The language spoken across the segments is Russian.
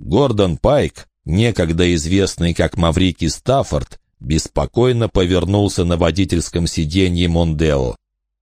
Гордон Пайк, некогда известный как Маврики Стаффорд, беспокойно повернулся на водительском сиденье Мондео.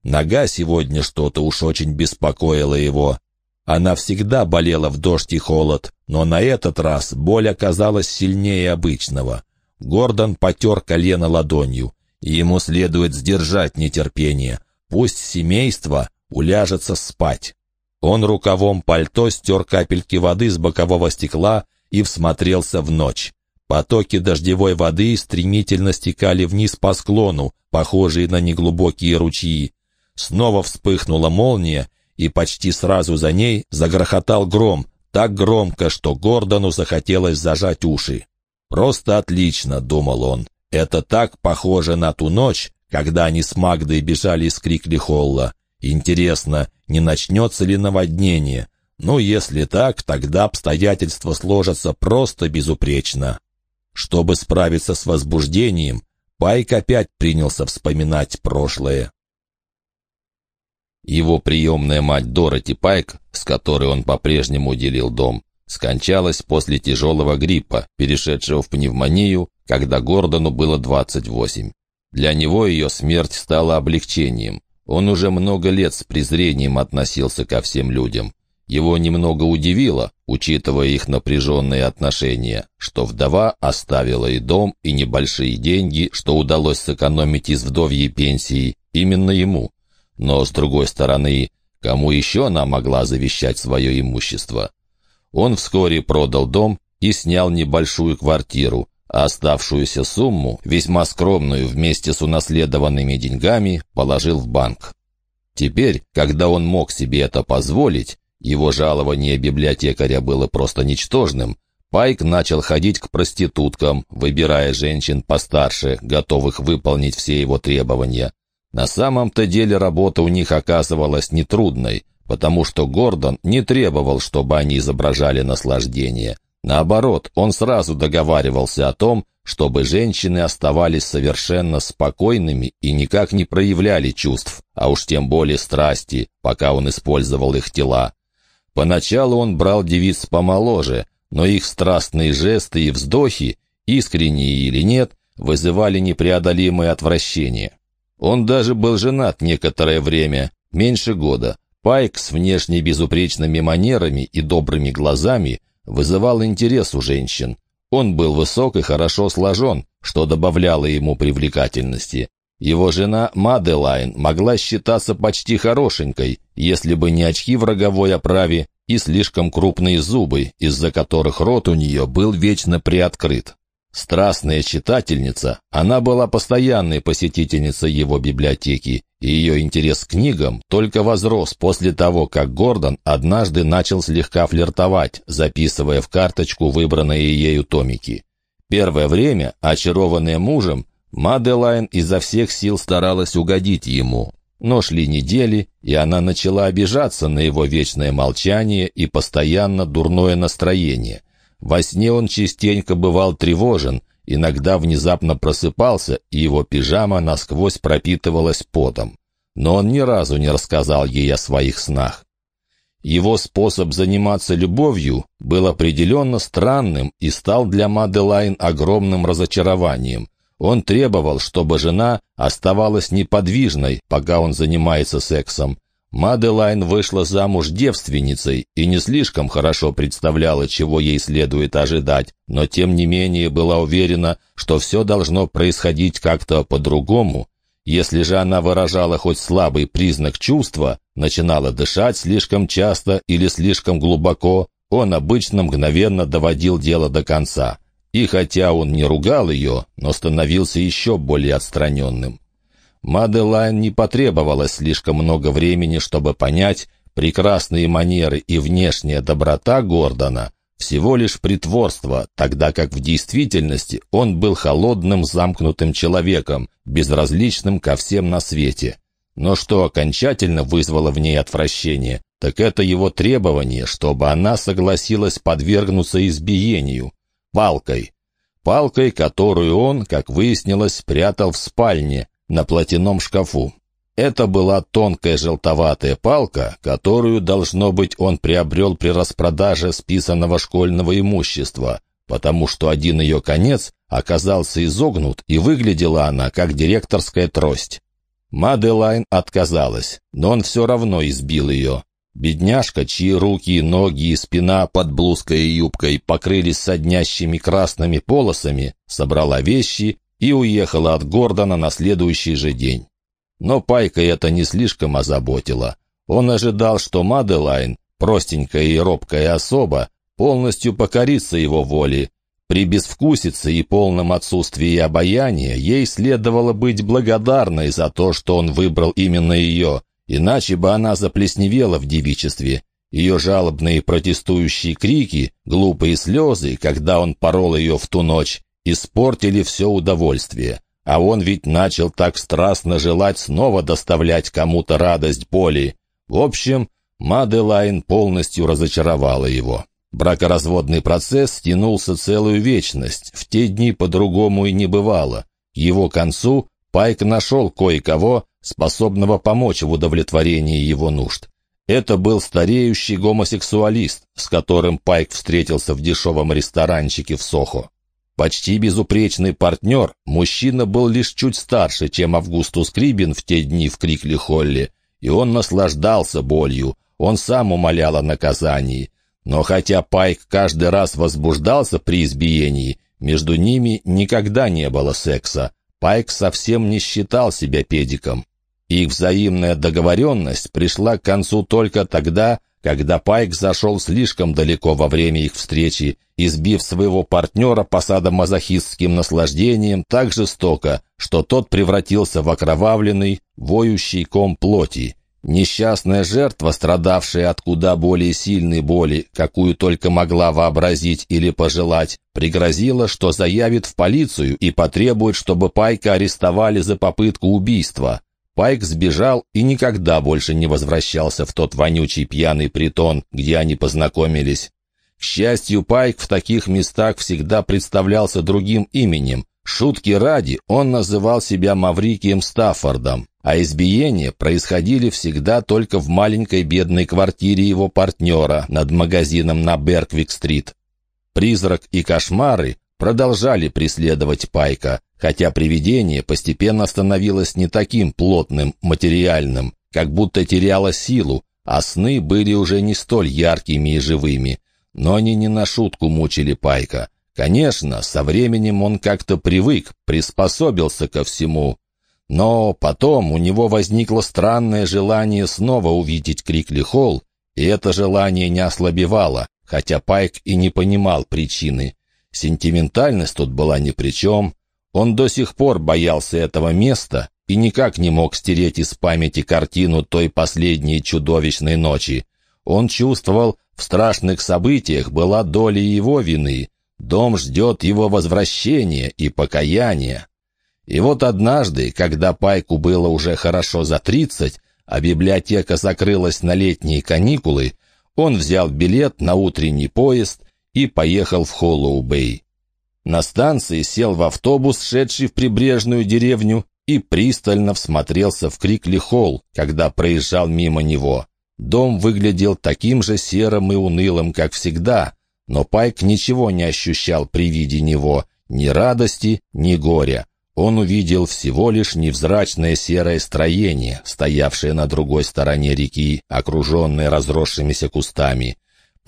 Нога сегодня что-то уж очень беспокоила его. Она всегда болела в дождь и холод, но на этот раз боль оказалась сильнее обычного. Гордон потер колено ладонью. Ему следует сдержать нетерпение. Пусть семейство уляжется спать. Он рукавом пальто стер капельки воды с бокового стекла и всмотрелся в ночь. Потоки дождевой воды стремительно стекали вниз по склону, похожие на неглубокие ручьи. Снова вспыхнула молния, и почти сразу за ней загрохотал гром, так громко, что Гордону захотелось зажать уши. «Просто отлично», — думал он. «Это так похоже на ту ночь, когда они с Магдой бежали из Крикли-Холла. Интересно, не начнется ли наводнение? Ну, если так, тогда обстоятельства сложатся просто безупречно». Чтобы справиться с возбуждением, Пайк опять принялся вспоминать прошлое. Его приемная мать Дороти Пайк, с которой он по-прежнему делил дом, скончалась после тяжелого гриппа, перешедшего в пневмонию, когда Гордону было 28. Для него ее смерть стала облегчением. Он уже много лет с презрением относился ко всем людям. Его немного удивило, учитывая их напряженные отношения, что вдова оставила и дом, и небольшие деньги, что удалось сэкономить из вдовьей пенсии, именно ему. Но, с другой стороны, кому еще она могла завещать свое имущество? Он вскоре продал дом и снял небольшую квартиру, оставшуюся сумму, весьма скромную вместе с унаследованными деньгами, положил в банк. Теперь, когда он мог себе это позволить, его жалование библиотекаря было просто ничтожным, Пайк начал ходить к проституткам, выбирая женщин постарше, готовых выполнить все его требования. На самом-то деле работа у них оказывалась нетрудной, потому что Гордон не требовал, чтобы они изображали наслаждение. Наоборот, он сразу договаривался о том, чтобы женщины оставались совершенно спокойными и никак не проявляли чувств, а уж тем более страсти, пока он использовал их тела. Поначалу он брал девиц помоложе, но их страстные жесты и вздохи, искренние или нет, вызывали непреодолимое отвращение. Он даже был женат некоторое время, меньше года, Пайк с внешне безупречными манерами и добрыми глазами вызывал интерес у женщин. Он был высок и хорошо сложен, что добавляло ему привлекательности. Его жена Маделайн могла считаться почти хорошенькой, если бы не очки в роговой оправе и слишком крупные зубы, из-за которых рот у нее был вечно приоткрыт. Страстная читательница, она была постоянной посетительницей его библиотеки, и ее интерес к книгам только возрос после того, как Гордон однажды начал слегка флиртовать, записывая в карточку выбранные ею томики. Первое время, очарованная мужем, Маделайн изо всех сил старалась угодить ему. Но шли недели, и она начала обижаться на его вечное молчание и постоянно дурное настроение. Во сне он частенько бывал тревожен, иногда внезапно просыпался, и его пижама насквозь пропитывалась потом. Но он ни разу не рассказал ей о своих снах. Его способ заниматься любовью был определенно странным и стал для Маделайн огромным разочарованием. Он требовал, чтобы жена оставалась неподвижной, пока он занимается сексом, Маделайн вышла замуж девственницей и не слишком хорошо представляла, чего ей следует ожидать, но тем не менее была уверена, что все должно происходить как-то по-другому. Если же она выражала хоть слабый признак чувства, начинала дышать слишком часто или слишком глубоко, он обычно мгновенно доводил дело до конца. И хотя он не ругал ее, но становился еще более отстраненным. Маделайн не потребовалось слишком много времени, чтобы понять, прекрасные манеры и внешняя доброта Гордона всего лишь притворство, тогда как в действительности он был холодным замкнутым человеком, безразличным ко всем на свете. Но что окончательно вызвало в ней отвращение, так это его требование, чтобы она согласилась подвергнуться избиению, палкой. Палкой, которую он, как выяснилось, спрятал в спальне, на платяном шкафу. Это была тонкая желтоватая палка, которую, должно быть, он приобрел при распродаже списанного школьного имущества, потому что один ее конец оказался изогнут, и выглядела она как директорская трость. Маделайн отказалась, но он все равно избил ее. Бедняжка, чьи руки, ноги и спина под блузкой и юбкой покрылись соднящими красными полосами, собрала вещи и уехала от Гордона на следующий же день. Но Пайка это не слишком озаботило. Он ожидал, что Маделайн, простенькая и робкая особа, полностью покорится его воле. При безвкусице и полном отсутствии обаяния ей следовало быть благодарной за то, что он выбрал именно ее, иначе бы она заплесневела в девичестве. Ее жалобные протестующие крики, глупые слезы, когда он порол ее в ту ночь, испортили все удовольствие. А он ведь начал так страстно желать снова доставлять кому-то радость боли. В общем, Маделайн полностью разочаровала его. Бракоразводный процесс тянулся целую вечность, в те дни по-другому и не бывало. Его концу Пайк нашел кое-кого, способного помочь в удовлетворении его нужд. Это был стареющий гомосексуалист, с которым Пайк встретился в дешевом ресторанчике в Сохо. Почти безупречный партнер, мужчина был лишь чуть старше, чем Августус Крибин в те дни в Крикли-Холле, и он наслаждался болью, он сам умолял о наказании. Но хотя Пайк каждый раз возбуждался при избиении, между ними никогда не было секса. Пайк совсем не считал себя педиком. Их взаимная договоренность пришла к концу только тогда, когда Пайк зашел слишком далеко во время их встречи, избив своего партнера по садомазохистским наслаждениям так жестоко, что тот превратился в окровавленный, воющий ком плоти. Несчастная жертва, страдавшая от куда более сильной боли, какую только могла вообразить или пожелать, пригрозила, что заявит в полицию и потребует, чтобы Пайка арестовали за попытку убийства. Пайк сбежал и никогда больше не возвращался в тот вонючий пьяный притон, где они познакомились. К счастью, Пайк в таких местах всегда представлялся другим именем. Шутки ради он называл себя Маврикием Стаффордом а избиения происходили всегда только в маленькой бедной квартире его партнера над магазином на Берквик-стрит. Призрак и кошмары продолжали преследовать Пайка, хотя привидение постепенно становилось не таким плотным, материальным, как будто теряло силу, а сны были уже не столь яркими и живыми. Но они не на шутку мучили Пайка. Конечно, со временем он как-то привык, приспособился ко всему, но потом у него возникло странное желание снова увидеть Крикли Холл, и это желание не ослабевало, хотя Пайк и не понимал причины. Сентиментальность тут была ни при чем. Он до сих пор боялся этого места и никак не мог стереть из памяти картину той последней чудовищной ночи. Он чувствовал, в страшных событиях была доля его вины. Дом ждет его возвращения и покаяния. И вот однажды, когда Пайку было уже хорошо за тридцать, а библиотека закрылась на летние каникулы, он взял билет на утренний поезд и поехал в Холлоу-Бэй. На станции сел в автобус, шедший в прибрежную деревню, и пристально всмотрелся в Крикли-Холл, когда проезжал мимо него. Дом выглядел таким же серым и унылым, как всегда, но Пайк ничего не ощущал при виде него, ни радости, ни горя он увидел всего лишь невзрачное серое строение, стоявшее на другой стороне реки, окруженное разросшимися кустами.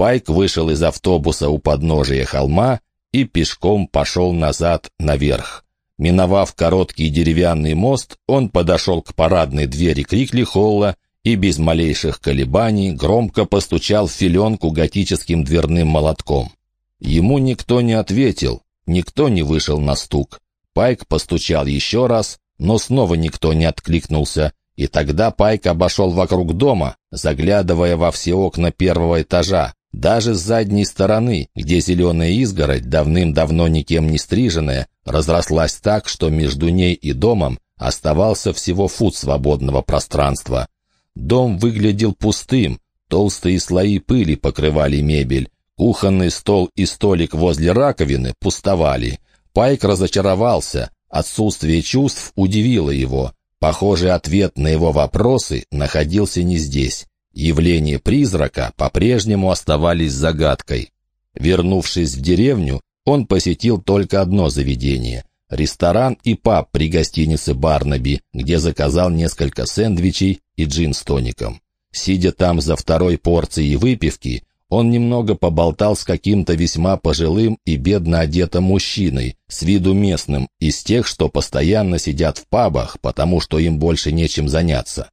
Пайк вышел из автобуса у подножия холма и пешком пошел назад наверх. Миновав короткий деревянный мост, он подошел к парадной двери Крикли-Холла и без малейших колебаний громко постучал в филенку готическим дверным молотком. Ему никто не ответил, никто не вышел на стук. Пайк постучал еще раз, но снова никто не откликнулся, и тогда Пайк обошел вокруг дома, заглядывая во все окна первого этажа, даже с задней стороны, где зеленая изгородь, давным-давно никем не стриженная, разрослась так, что между ней и домом оставался всего фут свободного пространства. Дом выглядел пустым, толстые слои пыли покрывали мебель, кухонный стол и столик возле раковины пустовали — Пайк разочаровался, отсутствие чувств удивило его. Похоже, ответ на его вопросы находился не здесь. Явления призрака по-прежнему оставались загадкой. Вернувшись в деревню, он посетил только одно заведение — ресторан и паб при гостинице «Барнаби», где заказал несколько сэндвичей и джин с тоником. Сидя там за второй порцией выпивки, он немного поболтал с каким-то весьма пожилым и бедно одетым мужчиной, с виду местным, из тех, что постоянно сидят в пабах, потому что им больше нечем заняться.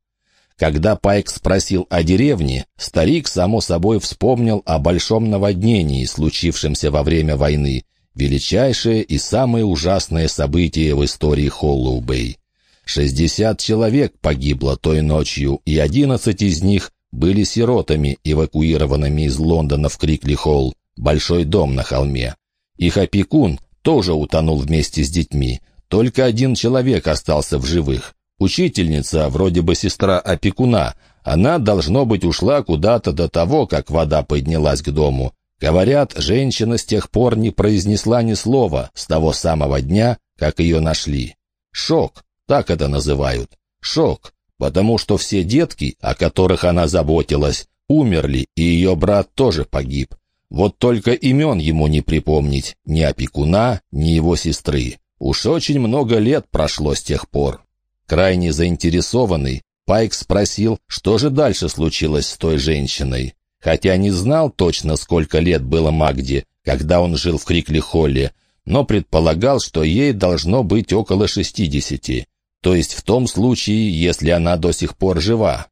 Когда Пайк спросил о деревне, старик, само собой, вспомнил о большом наводнении, случившемся во время войны, величайшее и самое ужасное событие в истории Холлоу-Бэй. Шестьдесят человек погибло той ночью, и одиннадцать из них были сиротами, эвакуированными из Лондона в Крикли-Холл, большой дом на холме. Их опекун тоже утонул вместе с детьми. Только один человек остался в живых. Учительница, вроде бы сестра опекуна, она, должно быть, ушла куда-то до того, как вода поднялась к дому. Говорят, женщина с тех пор не произнесла ни слова с того самого дня, как ее нашли. Шок, так это называют. Шок потому что все детки, о которых она заботилась, умерли, и ее брат тоже погиб. Вот только имен ему не припомнить, ни опекуна, ни его сестры. Уж очень много лет прошло с тех пор. Крайне заинтересованный, Пайк спросил, что же дальше случилось с той женщиной. Хотя не знал точно, сколько лет было Магде, когда он жил в Крикли-Холле, но предполагал, что ей должно быть около шестидесяти то есть в том случае, если она до сих пор жива.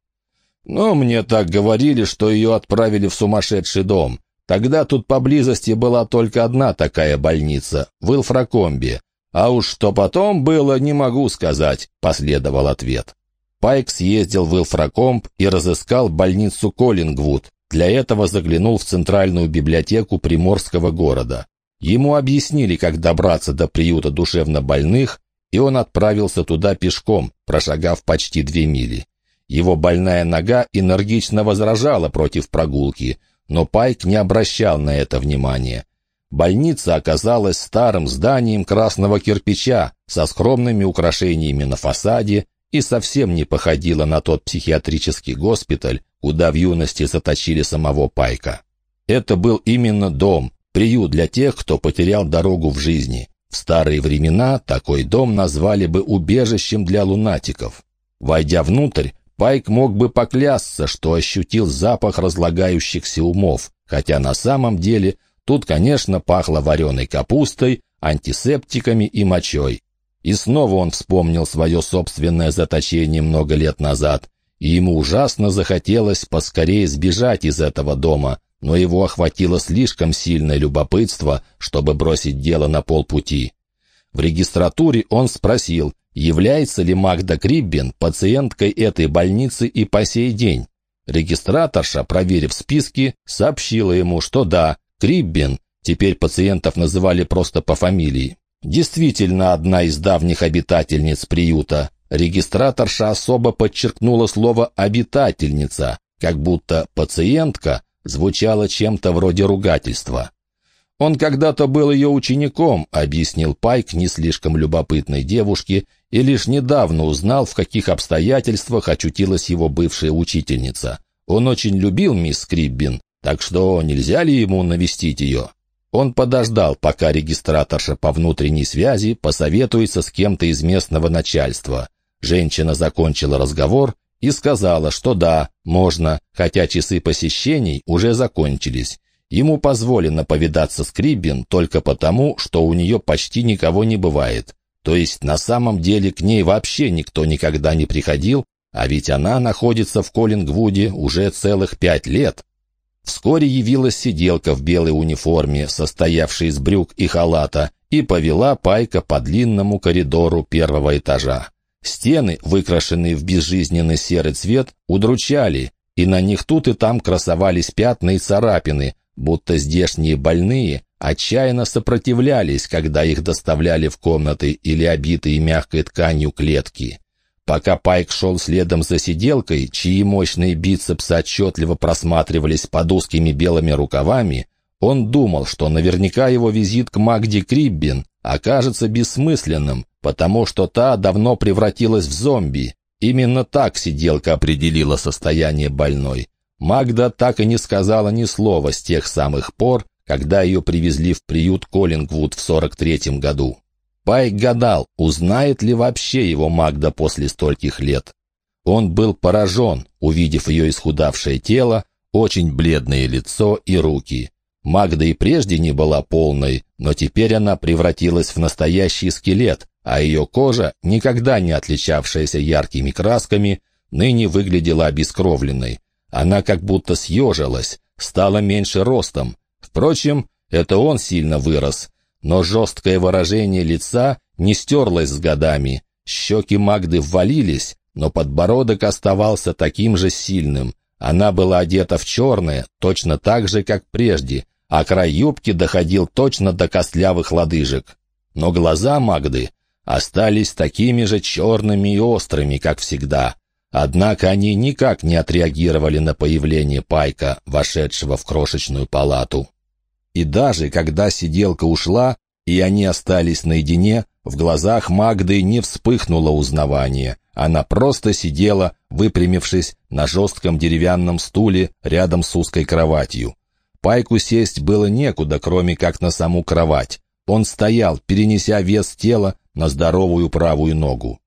Но мне так говорили, что ее отправили в сумасшедший дом. Тогда тут поблизости была только одна такая больница, в Илфракомбе. А уж что потом было, не могу сказать, последовал ответ. Пайк съездил в Илфракомб и разыскал больницу Коллингвуд. Для этого заглянул в центральную библиотеку приморского города. Ему объяснили, как добраться до приюта душевнобольных, и он отправился туда пешком, прошагав почти две мили. Его больная нога энергично возражала против прогулки, но Пайк не обращал на это внимания. Больница оказалась старым зданием красного кирпича со скромными украшениями на фасаде и совсем не походила на тот психиатрический госпиталь, куда в юности заточили самого Пайка. Это был именно дом, приют для тех, кто потерял дорогу в жизни. В старые времена такой дом назвали бы убежищем для лунатиков. Войдя внутрь, Пайк мог бы поклясться, что ощутил запах разлагающихся умов, хотя на самом деле тут, конечно, пахло вареной капустой, антисептиками и мочой. И снова он вспомнил свое собственное заточение много лет назад, и ему ужасно захотелось поскорее сбежать из этого дома, но его охватило слишком сильное любопытство, чтобы бросить дело на полпути. В регистратуре он спросил, является ли Магда Криббин пациенткой этой больницы и по сей день. Регистраторша, проверив списки, сообщила ему, что да, Криббин, теперь пациентов называли просто по фамилии, действительно одна из давних обитательниц приюта. Регистраторша особо подчеркнула слово «обитательница», как будто пациентка звучало чем-то вроде ругательства. «Он когда-то был ее учеником», — объяснил Пайк не слишком любопытной девушке, и лишь недавно узнал, в каких обстоятельствах очутилась его бывшая учительница. Он очень любил мисс Криббин, так что нельзя ли ему навестить ее? Он подождал, пока регистраторша по внутренней связи посоветуется с кем-то из местного начальства. Женщина закончила разговор и сказала, что да, можно, хотя часы посещений уже закончились. Ему позволено повидаться с Криббин только потому, что у нее почти никого не бывает. То есть на самом деле к ней вообще никто никогда не приходил, а ведь она находится в Коллингвуде уже целых пять лет. Вскоре явилась сиделка в белой униформе, состоявшей из брюк и халата, и повела Пайка по длинному коридору первого этажа. Стены, выкрашенные в безжизненный серый цвет, удручали, и на них тут и там красовались пятна и царапины, будто здешние больные отчаянно сопротивлялись, когда их доставляли в комнаты или обитые мягкой тканью клетки. Пока Пайк шел следом за сиделкой, чьи мощные бицепсы отчетливо просматривались под узкими белыми рукавами, он думал, что наверняка его визит к Магде Криббин окажется бессмысленным, потому что та давно превратилась в зомби. Именно так сиделка определила состояние больной. Магда так и не сказала ни слова с тех самых пор, когда ее привезли в приют Коллингвуд в 43-м году. Пайк гадал, узнает ли вообще его Магда после стольких лет. Он был поражен, увидев ее исхудавшее тело, очень бледное лицо и руки. Магда и прежде не была полной, но теперь она превратилась в настоящий скелет, а ее кожа, никогда не отличавшаяся яркими красками, ныне выглядела обескровленной. Она как будто съежилась, стала меньше ростом. Впрочем, это он сильно вырос, но жесткое выражение лица не стерлось с годами. Щеки Магды ввалились, но подбородок оставался таким же сильным. Она была одета в черное, точно так же, как прежде, а край юбки доходил точно до костлявых лодыжек. Но глаза Магды остались такими же черными и острыми, как всегда. Однако они никак не отреагировали на появление Пайка, вошедшего в крошечную палату. И даже когда сиделка ушла, и они остались наедине, в глазах Магды не вспыхнуло узнавание. Она просто сидела, выпрямившись на жестком деревянном стуле рядом с узкой кроватью. Пайку сесть было некуда, кроме как на саму кровать. Он стоял, перенеся вес тела на здоровую правую ногу.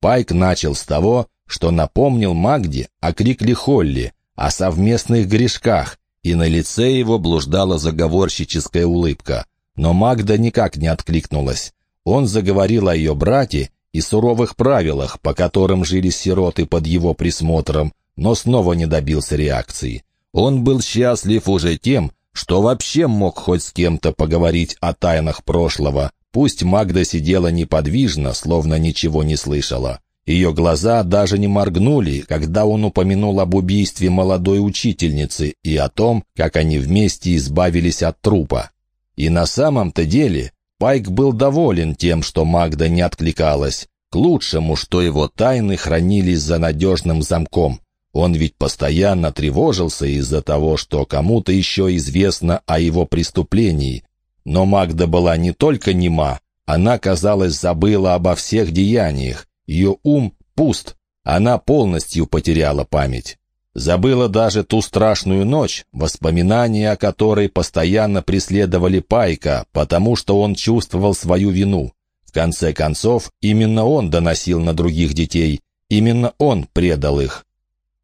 Пайк начал с того, что напомнил Магде о Крикле Холли, о совместных грешках, и на лице его блуждала заговорщическая улыбка. Но Магда никак не откликнулась. Он заговорил о ее брате и суровых правилах, по которым жили сироты под его присмотром, но снова не добился реакции. Он был счастлив уже тем, что вообще мог хоть с кем-то поговорить о тайнах прошлого. Пусть Магда сидела неподвижно, словно ничего не слышала. Ее глаза даже не моргнули, когда он упомянул об убийстве молодой учительницы и о том, как они вместе избавились от трупа. И на самом-то деле Пайк был доволен тем, что Магда не откликалась. К лучшему, что его тайны хранились за надежным замком. Он ведь постоянно тревожился из-за того, что кому-то еще известно о его преступлении. Но Магда была не только нема, она, казалось, забыла обо всех деяниях. Ее ум пуст, она полностью потеряла память. Забыла даже ту страшную ночь, воспоминания о которой постоянно преследовали Пайка, потому что он чувствовал свою вину. В конце концов, именно он доносил на других детей, именно он предал их.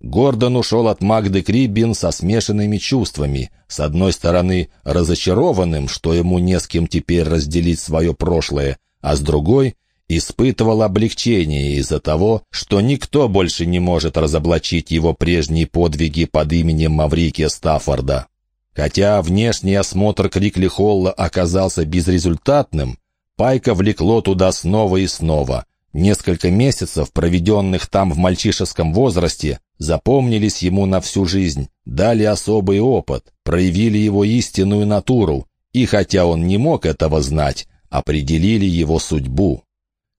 Гордон ушел от Магды Криббин со смешанными чувствами. С одной стороны, разочарованным, что ему не с кем теперь разделить свое прошлое, а с другой — испытывал облегчение из-за того, что никто больше не может разоблачить его прежние подвиги под именем Маврикия Стаффорда. Хотя внешний осмотр Крикли Холла оказался безрезультатным, Пайка влекло туда снова и снова. Несколько месяцев, проведенных там в мальчишеском возрасте, запомнились ему на всю жизнь, дали особый опыт, проявили его истинную натуру, и хотя он не мог этого знать, определили его судьбу.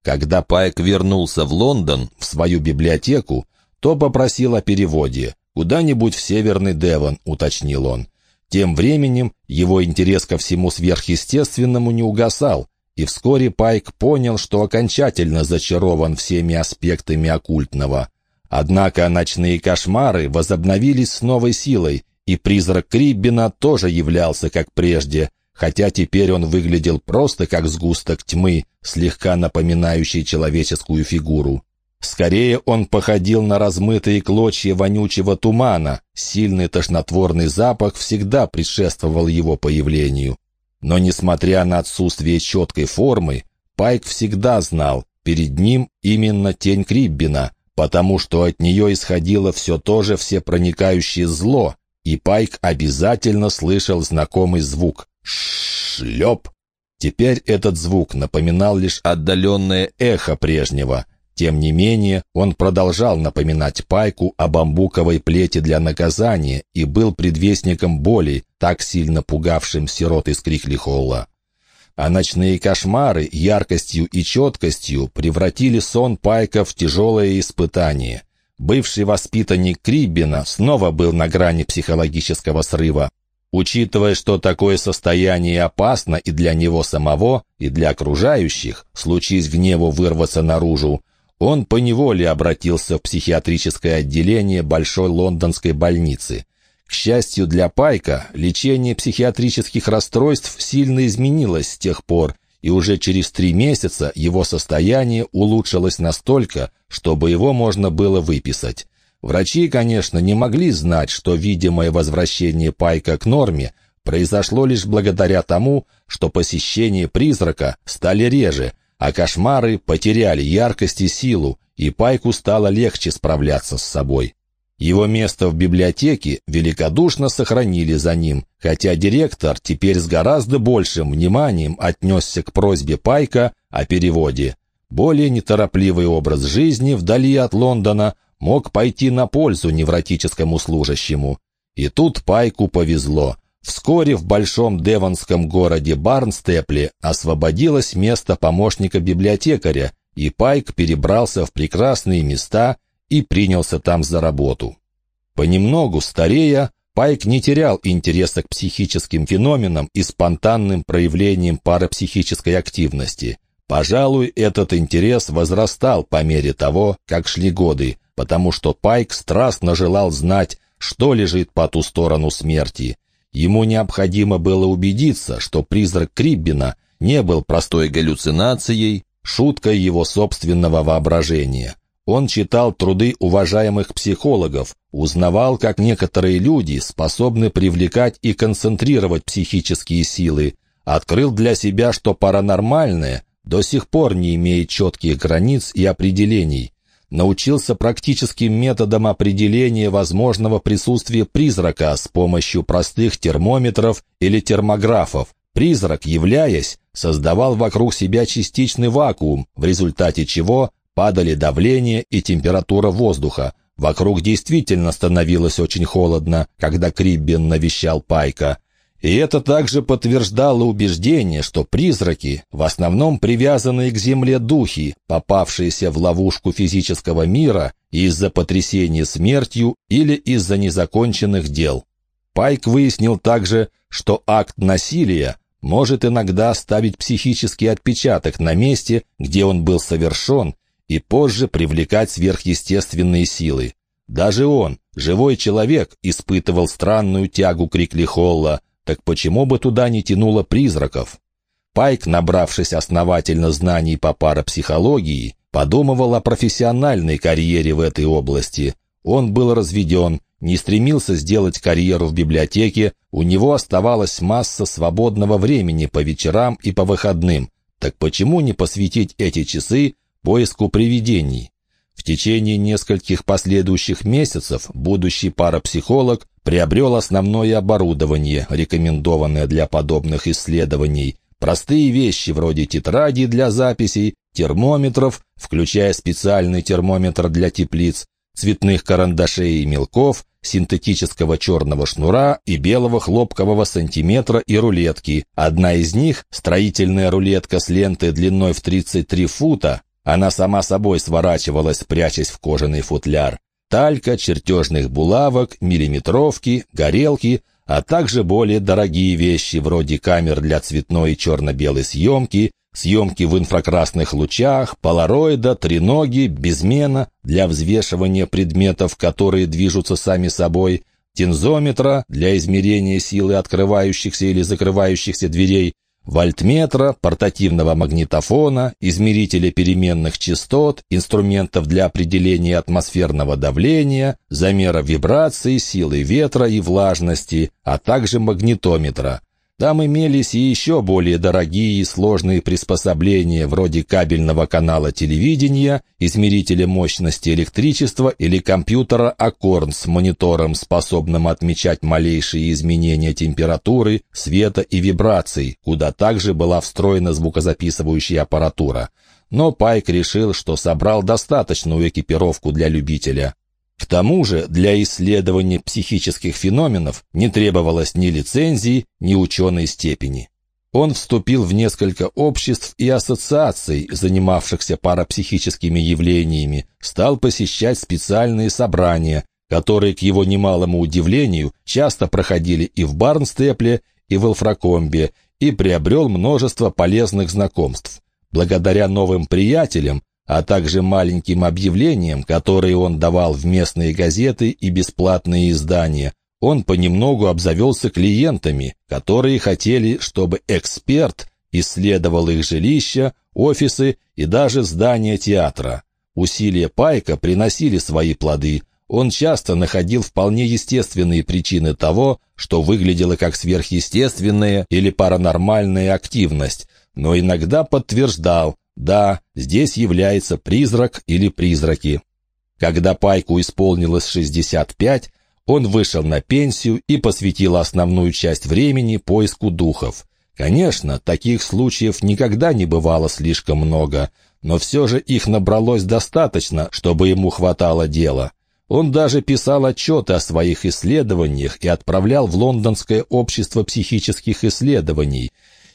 Когда Пайк вернулся в Лондон, в свою библиотеку, то попросил о переводе. «Куда-нибудь в Северный Девон», — уточнил он. Тем временем его интерес ко всему сверхъестественному не угасал, и вскоре Пайк понял, что окончательно зачарован всеми аспектами оккультного. Однако ночные кошмары возобновились с новой силой, и призрак Криббина тоже являлся как прежде, хотя теперь он выглядел просто как сгусток тьмы, слегка напоминающий человеческую фигуру. Скорее он походил на размытые клочья вонючего тумана, сильный тошнотворный запах всегда предшествовал его появлению. Но несмотря на отсутствие четкой формы, Пайк всегда знал, перед ним именно тень Криббина, потому что от нее исходило все то же всепроникающее зло, и Пайк обязательно слышал знакомый звук Шлеп! Теперь этот звук напоминал лишь отдаленное эхо прежнего. Тем не менее, он продолжал напоминать Пайку о бамбуковой плете для наказания и был предвестником боли, так сильно пугавшим сирот из Крихлихолла. А ночные кошмары яркостью и четкостью превратили сон Пайка в тяжелое испытание. Бывший воспитанник Криббина снова был на грани психологического срыва. Учитывая, что такое состояние опасно и для него самого, и для окружающих, случись гневу вырваться наружу, он поневоле обратился в психиатрическое отделение Большой лондонской больницы. К счастью для Пайка, лечение психиатрических расстройств сильно изменилось с тех пор, и уже через три месяца его состояние улучшилось настолько, чтобы его можно было выписать. Врачи, конечно, не могли знать, что видимое возвращение Пайка к норме произошло лишь благодаря тому, что посещения призрака стали реже, а кошмары потеряли яркость и силу, и Пайку стало легче справляться с собой. Его место в библиотеке великодушно сохранили за ним, хотя директор теперь с гораздо большим вниманием отнесся к просьбе Пайка о переводе. Более неторопливый образ жизни вдали от Лондона мог пойти на пользу невротическому служащему. И тут Пайку повезло. Вскоре в большом девонском городе Барнстепле освободилось место помощника библиотекаря, и Пайк перебрался в прекрасные места и принялся там за работу. Понемногу старея, Пайк не терял интереса к психическим феноменам и спонтанным проявлениям парапсихической активности. Пожалуй, этот интерес возрастал по мере того, как шли годы, потому что Пайк страстно желал знать, что лежит по ту сторону смерти. Ему необходимо было убедиться, что призрак Криббина не был простой галлюцинацией, шуткой его собственного воображения. Он читал труды уважаемых психологов, узнавал, как некоторые люди способны привлекать и концентрировать психические силы, открыл для себя, что паранормальное до сих пор не имеет четких границ и определений, научился практическим методам определения возможного присутствия призрака с помощью простых термометров или термографов. Призрак, являясь, создавал вокруг себя частичный вакуум, в результате чего падали давление и температура воздуха. Вокруг действительно становилось очень холодно, когда Криббен навещал Пайка – и это также подтверждало убеждение, что призраки, в основном привязанные к земле духи, попавшиеся в ловушку физического мира из-за потрясения смертью или из-за незаконченных дел. Пайк выяснил также, что акт насилия может иногда оставить психический отпечаток на месте, где он был совершен, и позже привлекать сверхъестественные силы. Даже он, живой человек, испытывал странную тягу к Рикли Холла, так почему бы туда не тянуло призраков? Пайк, набравшись основательно знаний по парапсихологии, подумывал о профессиональной карьере в этой области. Он был разведен, не стремился сделать карьеру в библиотеке, у него оставалась масса свободного времени по вечерам и по выходным. Так почему не посвятить эти часы поиску привидений? В течение нескольких последующих месяцев будущий парапсихолог приобрел основное оборудование, рекомендованное для подобных исследований, простые вещи вроде тетради для записей, термометров, включая специальный термометр для теплиц, цветных карандашей и мелков, синтетического черного шнура и белого хлопкового сантиметра и рулетки. Одна из них, строительная рулетка с лентой длиной в 33 фута, она сама собой сворачивалась, прячась в кожаный футляр. Талька, чертежных булавок, миллиметровки, горелки, а также более дорогие вещи вроде камер для цветной и черно-белой съемки, съемки в инфракрасных лучах, полароида, треноги, безмена для взвешивания предметов, которые движутся сами собой, тензометра для измерения силы открывающихся или закрывающихся дверей, вольтметра, портативного магнитофона, измерителя переменных частот, инструментов для определения атмосферного давления, замера вибрации, силы ветра и влажности, а также магнитометра. Там имелись и еще более дорогие и сложные приспособления вроде кабельного канала телевидения, измерителя мощности электричества или компьютера Аккорн с монитором, способным отмечать малейшие изменения температуры, света и вибраций, куда также была встроена звукозаписывающая аппаратура. Но Пайк решил, что собрал достаточную экипировку для любителя. К тому же для исследования психических феноменов не требовалось ни лицензии, ни ученой степени. Он вступил в несколько обществ и ассоциаций, занимавшихся парапсихическими явлениями, стал посещать специальные собрания, которые, к его немалому удивлению, часто проходили и в Барнстепле, и в Элфракомбе, и приобрел множество полезных знакомств. Благодаря новым приятелям, а также маленьким объявлениям, которые он давал в местные газеты и бесплатные издания, он понемногу обзавелся клиентами, которые хотели, чтобы эксперт исследовал их жилища, офисы и даже здания театра. Усилия Пайка приносили свои плоды. Он часто находил вполне естественные причины того, что выглядело как сверхъестественная или паранормальная активность, но иногда подтверждал, да, здесь является призрак или призраки. Когда Пайку исполнилось 65, он вышел на пенсию и посвятил основную часть времени поиску духов. Конечно, таких случаев никогда не бывало слишком много, но все же их набралось достаточно, чтобы ему хватало дела. Он даже писал отчеты о своих исследованиях и отправлял в Лондонское общество психических исследований.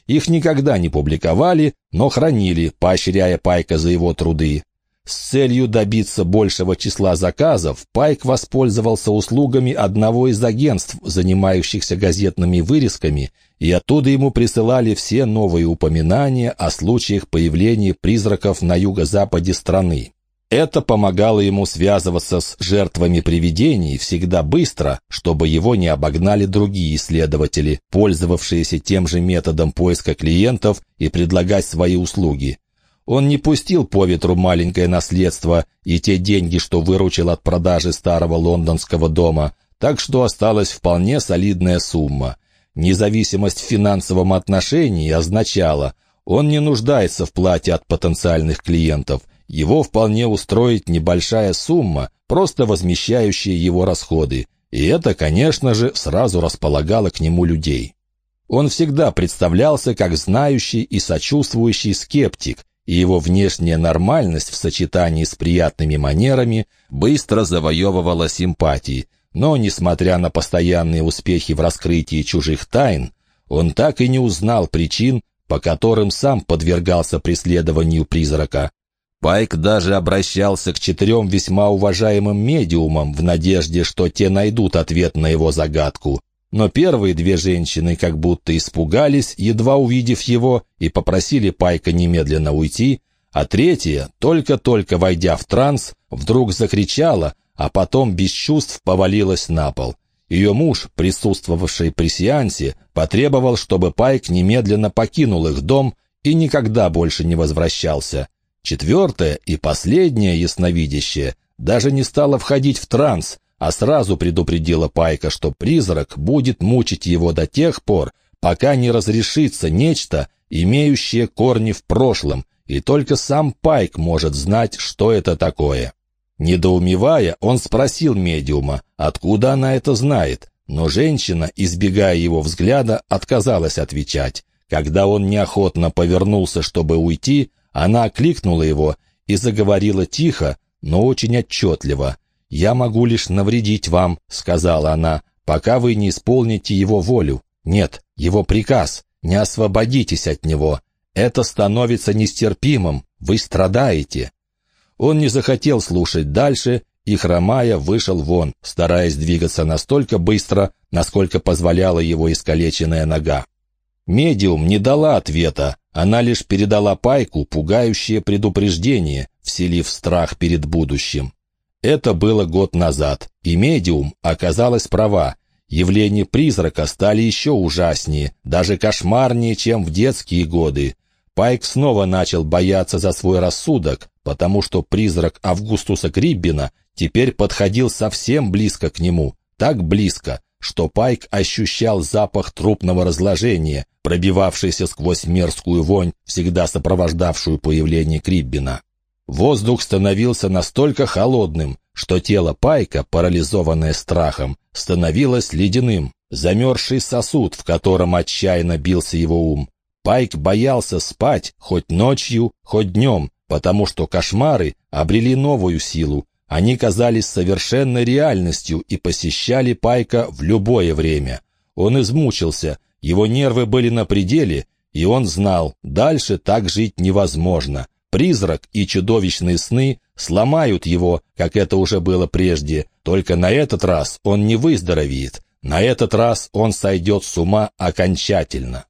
Их никогда не публиковали, но хранили, поощряя Пайка за его труды. С целью добиться большего числа заказов Пайк воспользовался услугами одного из агентств, занимающихся газетными вырезками, и оттуда ему присылали все новые упоминания о случаях появления призраков на юго-западе страны. Это помогало ему связываться с жертвами привидений всегда быстро, чтобы его не обогнали другие исследователи, пользовавшиеся тем же методом поиска клиентов и предлагать свои услуги. Он не пустил по ветру маленькое наследство и те деньги, что выручил от продажи старого лондонского дома, так что осталась вполне солидная сумма. Независимость в финансовом отношении означала, он не нуждается в плате от потенциальных клиентов, его вполне устроит небольшая сумма, просто возмещающая его расходы, и это, конечно же, сразу располагало к нему людей. Он всегда представлялся как знающий и сочувствующий скептик, и его внешняя нормальность в сочетании с приятными манерами быстро завоевывала симпатии, но, несмотря на постоянные успехи в раскрытии чужих тайн, он так и не узнал причин, по которым сам подвергался преследованию призрака. Пайк даже обращался к четырем весьма уважаемым медиумам в надежде, что те найдут ответ на его загадку, но первые две женщины как будто испугались, едва увидев его, и попросили Пайка немедленно уйти, а третья, только-только войдя в транс, вдруг закричала, а потом без чувств повалилась на пол. Ее муж, присутствовавший при сеансе, потребовал, чтобы Пайк немедленно покинул их дом и никогда больше не возвращался. Четвертая и последняя ясновидящая даже не стала входить в транс, а сразу предупредила Пайка, что призрак будет мучить его до тех пор, пока не разрешится нечто, имеющее корни в прошлом, и только сам Пайк может знать, что это такое. Недоумевая, он спросил медиума, откуда она это знает, но женщина, избегая его взгляда, отказалась отвечать. Когда он неохотно повернулся, чтобы уйти, она окликнула его и заговорила тихо, но очень отчетливо. «Я могу лишь навредить вам», — сказала она, «пока вы не исполните его волю. Нет, его приказ. Не освободитесь от него. Это становится нестерпимым. Вы страдаете». Он не захотел слушать дальше и, хромая, вышел вон, стараясь двигаться настолько быстро, насколько позволяла его искалеченная нога. Медиум не дала ответа, она лишь передала Пайку пугающее предупреждение, вселив страх перед будущим. Это было год назад, и медиум оказалась права. Явления призрака стали еще ужаснее, даже кошмарнее, чем в детские годы. Пайк снова начал бояться за свой рассудок, потому что призрак Августуса Криббина теперь подходил совсем близко к нему, так близко, что Пайк ощущал запах трупного разложения, пробивавшийся сквозь мерзкую вонь, всегда сопровождавшую появление Криббина. Воздух становился настолько холодным, что тело Пайка, парализованное страхом, становилось ледяным, замерзший сосуд, в котором отчаянно бился его ум. Пайк боялся спать хоть ночью, хоть днем, потому что кошмары обрели новую силу. Они казались совершенной реальностью и посещали Пайка в любое время. Он измучился, его нервы были на пределе, и он знал, дальше так жить невозможно. Призрак и чудовищные сны сломают его, как это уже было прежде, только на этот раз он не выздоровеет, на этот раз он сойдет с ума окончательно.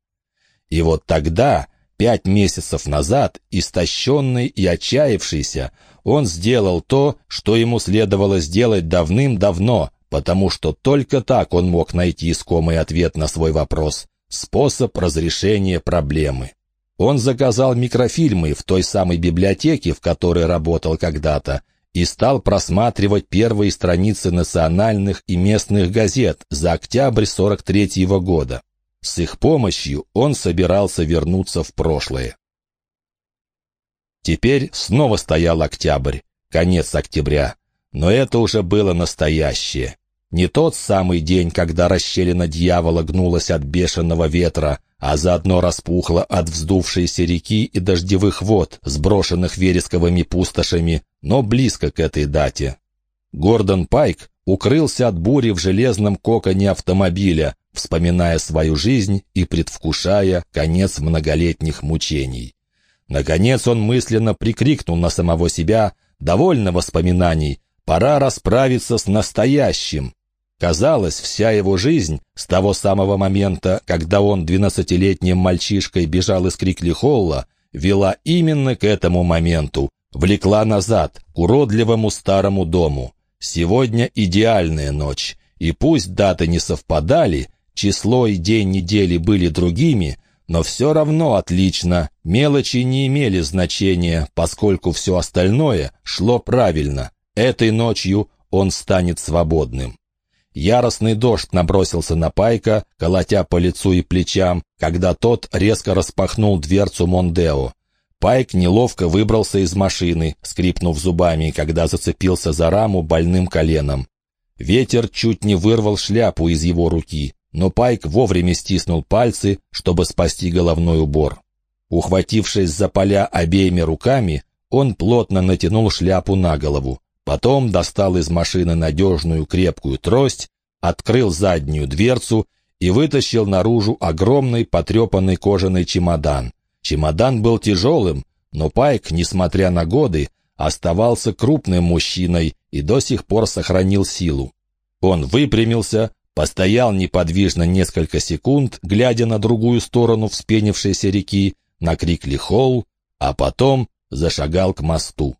И вот тогда, пять месяцев назад, истощенный и отчаявшийся, он сделал то, что ему следовало сделать давным-давно, потому что только так он мог найти искомый ответ на свой вопрос, способ разрешения проблемы. Он заказал микрофильмы в той самой библиотеке, в которой работал когда-то, и стал просматривать первые страницы национальных и местных газет за октябрь 43 -го года. С их помощью он собирался вернуться в прошлое. Теперь снова стоял октябрь, конец октября, но это уже было настоящее. Не тот самый день, когда расщелина дьявола гнулась от бешеного ветра, а заодно распухла от вздувшейся реки и дождевых вод, сброшенных вересковыми пустошами, но близко к этой дате. Гордон Пайк укрылся от бури в железном коконе автомобиля, вспоминая свою жизнь и предвкушая конец многолетних мучений. Наконец он мысленно прикрикнул на самого себя «Довольно воспоминаний, пора расправиться с настоящим». Казалось, вся его жизнь, с того самого момента, когда он двенадцатилетним мальчишкой бежал из Крикли-Холла, вела именно к этому моменту, влекла назад, к уродливому старому дому. Сегодня идеальная ночь, и пусть даты не совпадали, число и день недели были другими, но все равно отлично, мелочи не имели значения, поскольку все остальное шло правильно. Этой ночью он станет свободным. Яростный дождь набросился на Пайка, колотя по лицу и плечам, когда тот резко распахнул дверцу Мондео. Пайк неловко выбрался из машины, скрипнув зубами, когда зацепился за раму больным коленом. Ветер чуть не вырвал шляпу из его руки, но Пайк вовремя стиснул пальцы, чтобы спасти головной убор. Ухватившись за поля обеими руками, он плотно натянул шляпу на голову. Потом достал из машины надежную крепкую трость, открыл заднюю дверцу и вытащил наружу огромный потрепанный кожаный чемодан. Чемодан был тяжелым, но Пайк, несмотря на годы, оставался крупным мужчиной и до сих пор сохранил силу. Он выпрямился, постоял неподвижно несколько секунд, глядя на другую сторону вспенившейся реки, на крик Лихол, а потом зашагал к мосту.